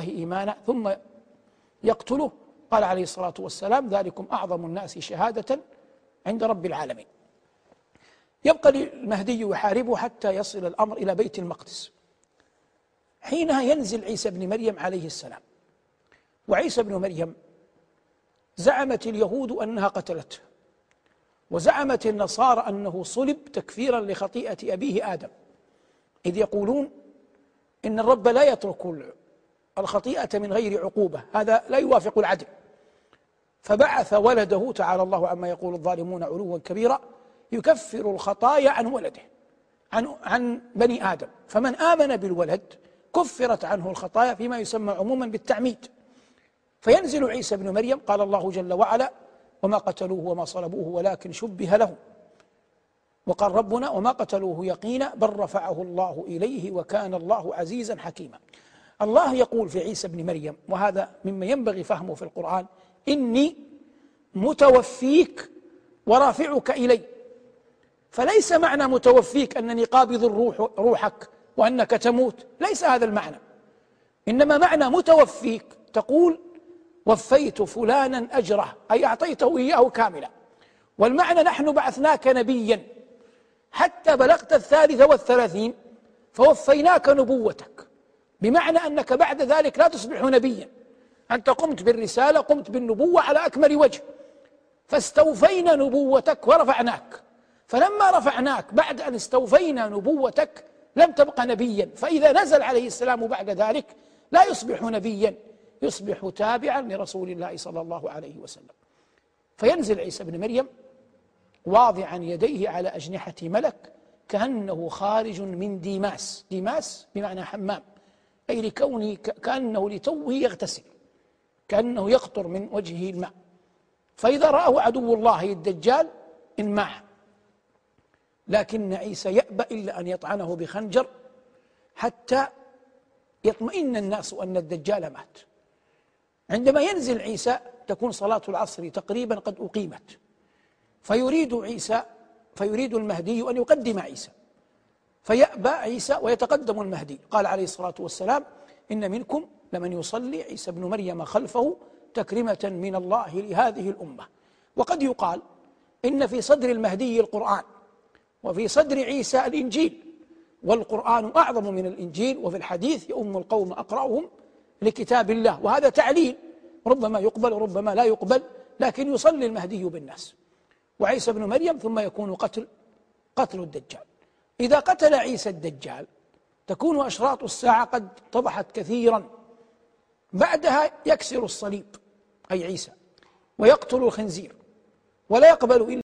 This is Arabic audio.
بالله إيمانا ثم يقتله. قال عليه الصلاة والسلام ذلكم أعظم الناس شهادة عند رب العالمين. يبقى المهدي يحاربه حتى يصل الأمر إلى بيت المقدس. حينها ينزل عيسى بن مريم عليه السلام. وعيسى بن مريم زعمت اليهود أنها قتلته. وزعمت النصارى أنه صلب تكفيرا لخطيئة أبيه آدم. إذ يقولون إن الرب لا يترك الخطيئة من غير عقوبة. هذا لا يوافق العدل. فبعث ولده تعالى الله عما يقول الظالمون علوا كبيرا يكفر الخطايا عن ولده عن عن بني آدم. فمن آمن بالولد كفرت عنه الخطايا فيما يسمى عموما بالتعميد. فينزل عيسى بن مريم قال الله جل وعلا وما قتلوه وما صلبوه ولكن شبه لهم. وقال ربنا وما قتلوه يقينا بل رفعه الله إليه وكان الله عزيزا حكيما. الله يقول في عيسى بن مريم وهذا مما ينبغي فهمه في القرآن إني متوفيك ورافعك إلي. فليس معنى متوفيك أنني قابض الروح روحك وأنك تموت ليس هذا المعنى. إنما معنى متوفيك تقول وفيت فلانا أجره أي أعطيته إياه كاملا. والمعنى نحن بعثناك نبيا حتى بلغت الثالثه والثلاثين فوفيناك نبوتك. بمعنى أنك بعد ذلك لا تصبح نبيا. أنت قمت بالرسالة قمت بالنبوة على أكمل وجه. فاستوفينا نبوتك ورفعناك. فلما رفعناك بعد أن استوفينا نبوتك لم تبق نبيا. فإذا نزل عليه السلام بعد ذلك لا يصبح نبيا. يصبح تابعا لرسول الله صلى الله عليه وسلم. فينزل عيسى بن مريم واضعا يديه على أجنحة ملك كأنه خارج من ديماس. ديماس بمعنى حمام. أي لكونه كأنه لتوه يغتسل كأنه يقطر من وجهه الماء. فإذا رآه عدو الله الدجال انماع. لكن عيسى يأبى إلا أن يطعنه بخنجر حتى يطمئن الناس أن الدجال مات. عندما ينزل عيسى تكون صلاة العصر تقريبا قد أقيمت. فيريد عيسى فيريد المهدي أن يقدم عيسى. فيأبى عيسى ويتقدم المهدي. قال عليه الصلاة والسلام إن منكم لمن يصلي عيسى بن مريم خلفه تكرمة من الله لهذه الأمة. وقد يقال إن في صدر المهدي القرآن وفي صدر عيسى الإنجيل والقرآن أعظم من الإنجيل وفي الحديث يؤم القوم أقرأهم لكتاب الله. وهذا تعليل ربما يقبل وربما لا يقبل لكن يصلي المهدي بالناس. وعيسى بن مريم ثم يكون قتل قتل الدجال. إذا قتل عيسى الدجال تكون أشراط الساعة قد اتضحت كثيرا. بعدها يكسر الصليب أي عيسى ويقتل الخنزير ولا يقبل إلا